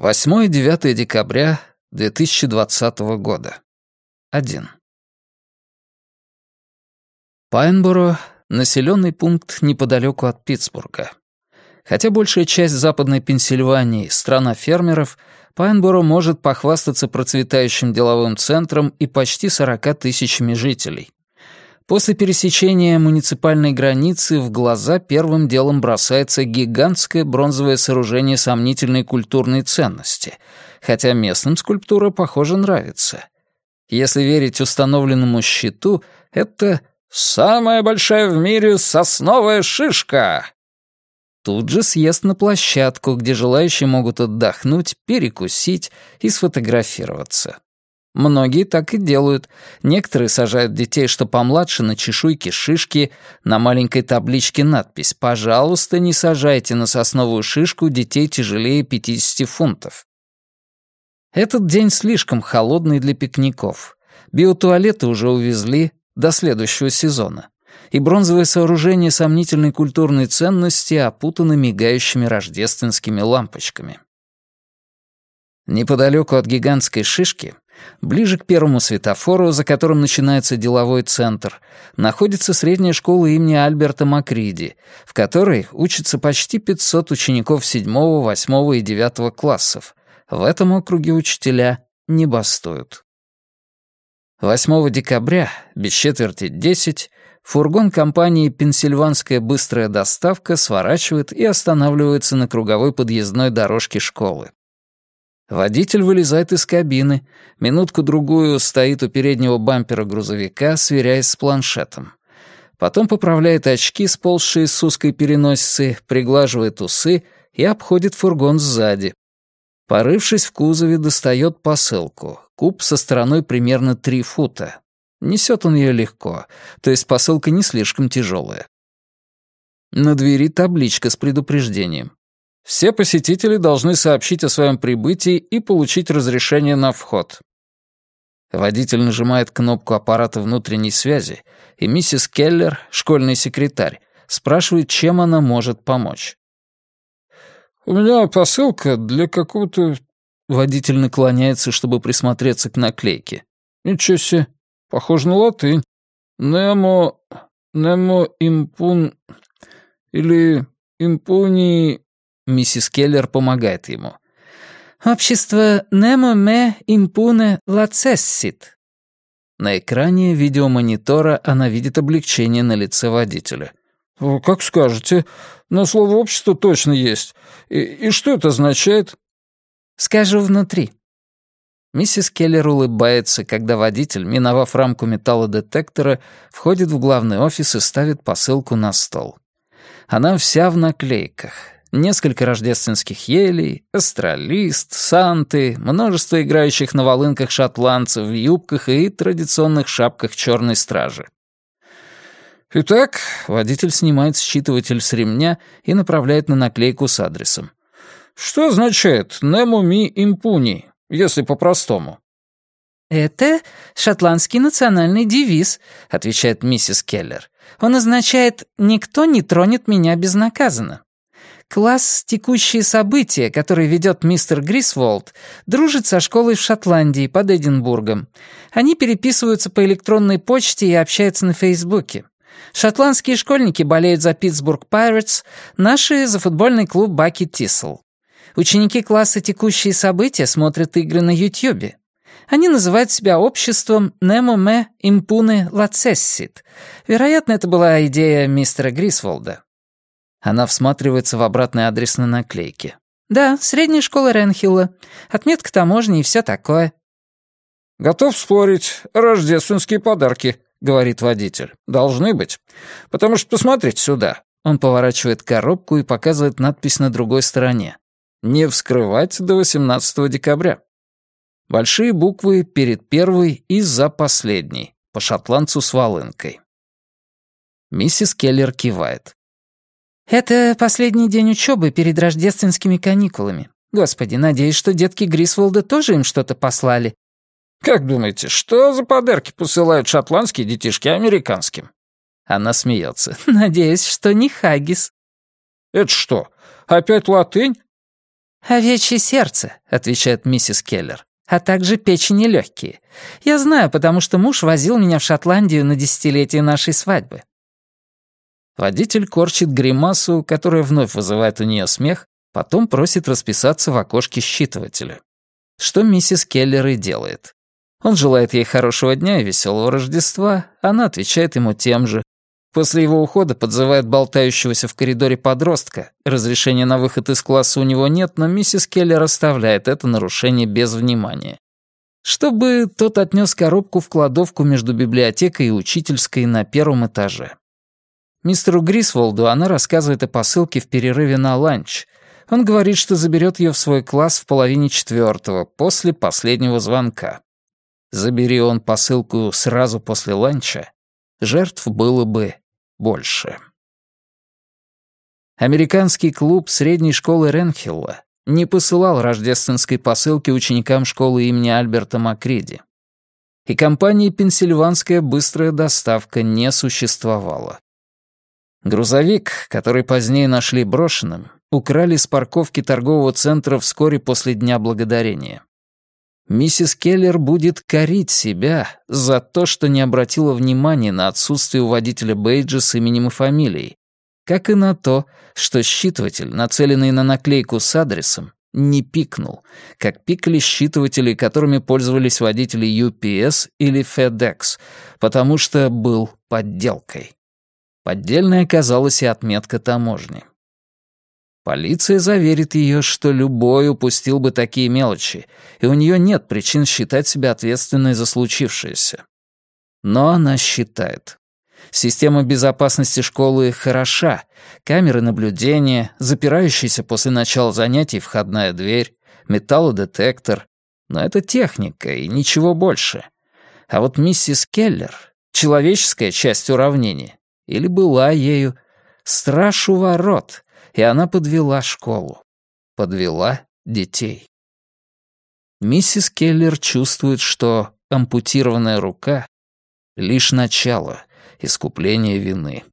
8-9 декабря 2020 года. 1. Пайнборо — населенный пункт неподалеку от Питтсбурга. Хотя большая часть Западной Пенсильвании — страна фермеров, Пайнборо может похвастаться процветающим деловым центром и почти 40 тысячами жителей. После пересечения муниципальной границы в глаза первым делом бросается гигантское бронзовое сооружение сомнительной культурной ценности, хотя местным скульптура, похоже, нравится. Если верить установленному щиту, это «самая большая в мире сосновая шишка». Тут же съезд на площадку, где желающие могут отдохнуть, перекусить и сфотографироваться. Многие так и делают. Некоторые сажают детей, что помладше, на чешуйки шишки, на маленькой табличке надпись «Пожалуйста, не сажайте на сосновую шишку детей тяжелее 50 фунтов». Этот день слишком холодный для пикников. Биотуалеты уже увезли до следующего сезона. И бронзовое сооружение сомнительной культурной ценности опутано мигающими рождественскими лампочками. Неподалеку от гигантской шишки Ближе к первому светофору, за которым начинается деловой центр, находится средняя школа имени Альберта Макриди, в которой учатся почти 500 учеников 7, 8 и 9 классов. В этом округе учителя не бастуют. 8 декабря, без четверти 10, фургон компании «Пенсильванская быстрая доставка» сворачивает и останавливается на круговой подъездной дорожке школы. Водитель вылезает из кабины, минутку-другую стоит у переднего бампера грузовика, сверяясь с планшетом. Потом поправляет очки, сползшие с узкой переносицы, приглаживает усы и обходит фургон сзади. Порывшись в кузове, достает посылку. Куб со стороной примерно три фута. Несет он ее легко, то есть посылка не слишком тяжелая. На двери табличка с предупреждением. Все посетители должны сообщить о своем прибытии и получить разрешение на вход. Водитель нажимает кнопку аппарата внутренней связи, и миссис Келлер, школьный секретарь, спрашивает, чем она может помочь. «У меня посылка для какого-то...» Водитель наклоняется, чтобы присмотреться к наклейке. «Ничего себе, похоже на латынь. Немо... Немо импун... Или импуни... Миссис Келлер помогает ему. «Общество Nemo me impune lacessit». На экране видеомонитора она видит облегчение на лице водителя. «Как скажете, но слово «общество» точно есть. И, и что это означает?» «Скажу внутри». Миссис Келлер улыбается, когда водитель, миновав рамку металлодетектора, входит в главный офис и ставит посылку на стол. Она вся в наклейках несколько рождественских елей, астролист, санты, множество играющих на волынках шотландцев в юбках и традиционных шапках черной стражи. Итак, водитель снимает считыватель с ремня и направляет на наклейку с адресом. Что означает «Nemo mi impuni», если по-простому? «Это шотландский национальный девиз», — отвечает миссис Келлер. «Он означает «никто не тронет меня безнаказанно». Класс «Текущие события», который ведет мистер Грисволд, дружит со школой в Шотландии под Эдинбургом. Они переписываются по электронной почте и общаются на Фейсбуке. Шотландские школьники болеют за Питтсбург Пиратс, наши — за футбольный клуб Баки Тисл. Ученики класса «Текущие события» смотрят игры на Ютьюбе. Они называют себя обществом «Nemo me impune lacessit». Вероятно, это была идея мистера Грисволда. Она всматривается в обратный адрес на наклейке. «Да, средняя школа Ренхилла. Отметка таможни и все такое». «Готов спорить. Рождественские подарки», — говорит водитель. «Должны быть. Потому что посмотрите сюда». Он поворачивает коробку и показывает надпись на другой стороне. «Не вскрывать до 18 декабря». Большие буквы перед первой и за последней, по шотландцу с волынкой. Миссис Келлер кивает. «Это последний день учебы перед рождественскими каникулами. Господи, надеюсь, что детки Грисволда тоже им что-то послали». «Как думаете, что за подарки посылают шотландские детишки американским?» Она смеется. «Надеюсь, что не хаггис». «Это что, опять латынь?» «Овечье сердце», — отвечает миссис Келлер, «а также печень и легкие. Я знаю, потому что муж возил меня в Шотландию на десятилетие нашей свадьбы». Водитель корчит гримасу, которая вновь вызывает у нее смех, потом просит расписаться в окошке считывателя. Что миссис Келлер и делает. Он желает ей хорошего дня и веселого Рождества, она отвечает ему тем же. После его ухода подзывает болтающегося в коридоре подростка. Разрешения на выход из класса у него нет, но миссис Келлер оставляет это нарушение без внимания. Чтобы тот отнес коробку в кладовку между библиотекой и учительской на первом этаже. Мистеру Грисволду она рассказывает о посылке в перерыве на ланч. Он говорит, что заберет ее в свой класс в половине четвертого, после последнего звонка. Забери он посылку сразу после ланча, жертв было бы больше. Американский клуб средней школы Ренхилла не посылал рождественской посылки ученикам школы имени Альберта Макриди. И компании «Пенсильванская быстрая доставка» не существовало. Грузовик, который позднее нашли брошенным, украли с парковки торгового центра вскоре после Дня Благодарения миссис Келлер будет корить себя за то, что не обратила внимания на отсутствие у водителя бейджа с именем и фамилией, как и на то, что считыватель, нацеленный на наклейку с адресом, не пикнул, как пикали считыватели, которыми пользовались водители UPS или FedEx, потому что был подделкой. Поддельной оказалась и отметка таможни. Полиция заверит ее, что любой упустил бы такие мелочи, и у нее нет причин считать себя ответственной за случившееся. Но она считает. Система безопасности школы хороша. Камеры наблюдения, запирающаяся после начала занятий входная дверь, металлодетектор. Но это техника и ничего больше. А вот миссис Келлер, человеческая часть уравнения, или была ею, страж у ворот — и она подвела школу. Подвела детей. Миссис Келлер чувствует, что ампутированная рука — лишь начало искупления вины.